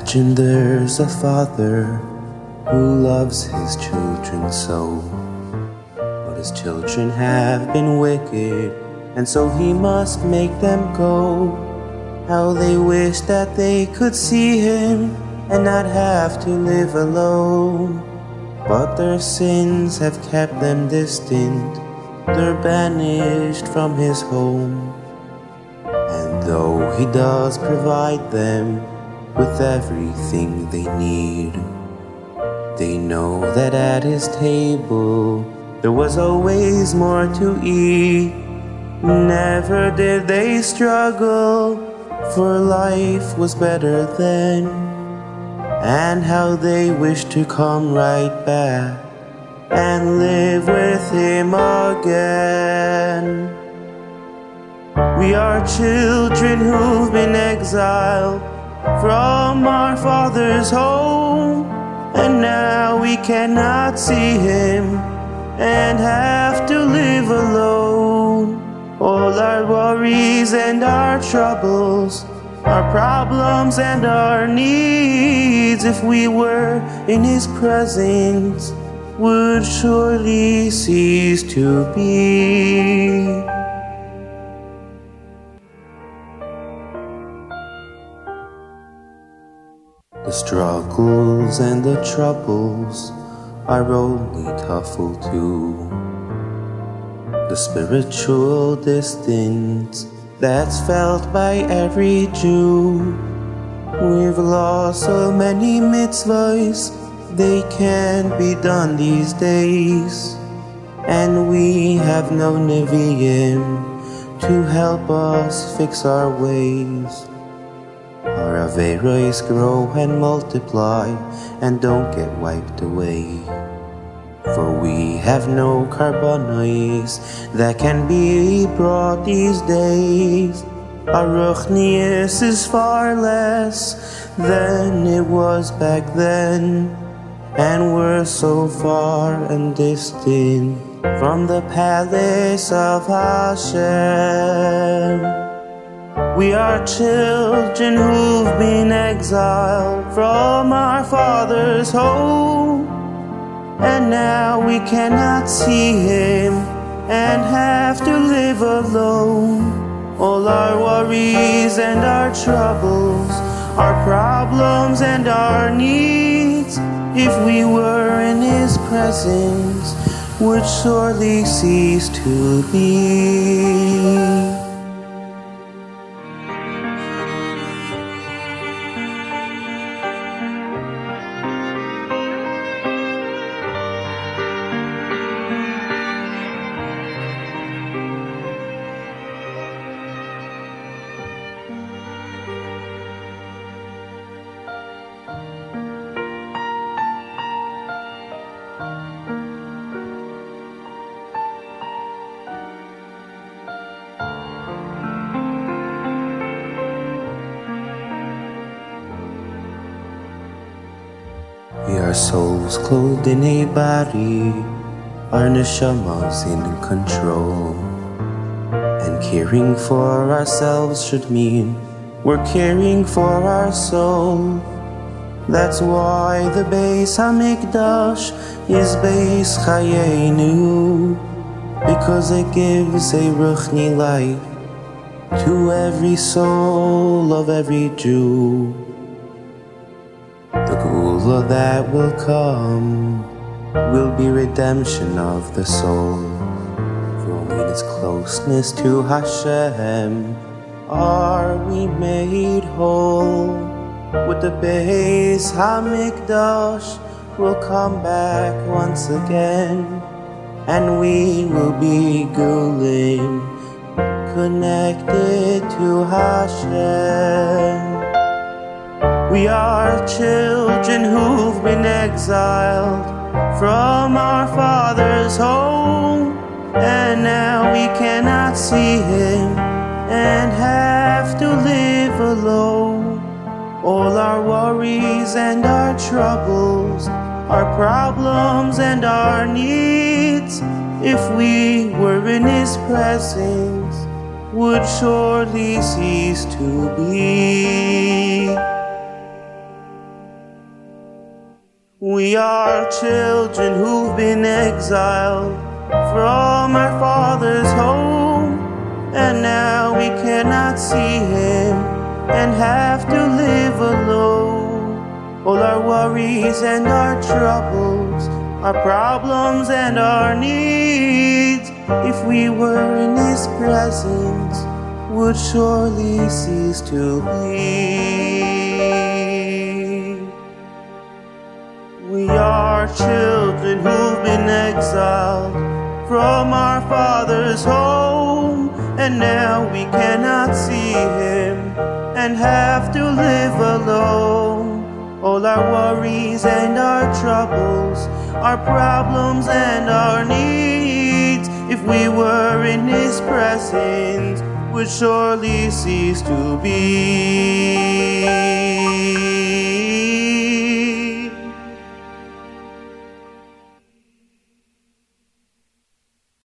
Imagine there's a father who loves his children so. But his children have been wicked, and so he must make them go. How they wish that they could see him and not have to live alone. But their sins have kept them distant, they're banished from his home. And though he does provide them with everything they need, they know that at his table there was always more to eat. Never did they struggle, for life was better then and how they wish to come right back and live with him again. We are children who've been exiled from our father's home, and now we cannot see him and have to live alone. All our worries and our troubles our problems and our needs, if we were in His presence, would surely cease to be. Struggles and the troubles are only tafel too. The spiritual distance that's felt by every Jew. We've lost so many mitzvahs, they can't be done these days. And we have no Nevi'im to help us fix our ways. Our Averos grow and multiply and don't get wiped away. For we have no korbanos that can be brought these days. Our ruchnius is far less than it was back then. And we're so far and distant from the palace of Hashem. We are children who've been exiled from our father's home and now we cannot see him and have to live alone. All our worries and our troubles, our problems and our needs, if we were in his presence, would surely cease to be. Are souls clothed in a body, our neshamas in control. And caring for ourselves should mean we're caring for our soul. That's why the Beis Hamikdash is Beis Chayenu, because it gives a ruchni light to every soul of every Jew. Geulah that will come will be redemption of the soul. For in its closeness to Hashem are we made whole. With the Beis Hamikdash will come back once again, and we will be Geulim, connected to Hashem. We are children who've been exiled from our father's home, and now we cannot see him and have to live alone. All our worries and our troubles, our problems and our needs, if we were in his presence, would surely cease to be. We are children who've been exiled from our father's home, and now we cannot see him and have to live alone. All our worries and our troubles, our problems and our needs, if we were in his presence, would surely cease to be. children who've been exiled from our Father's home, and now we cannot see Him and have to live alone. All our worries and our troubles, our problems and our needs, if we were in His presence, would surely cease to be.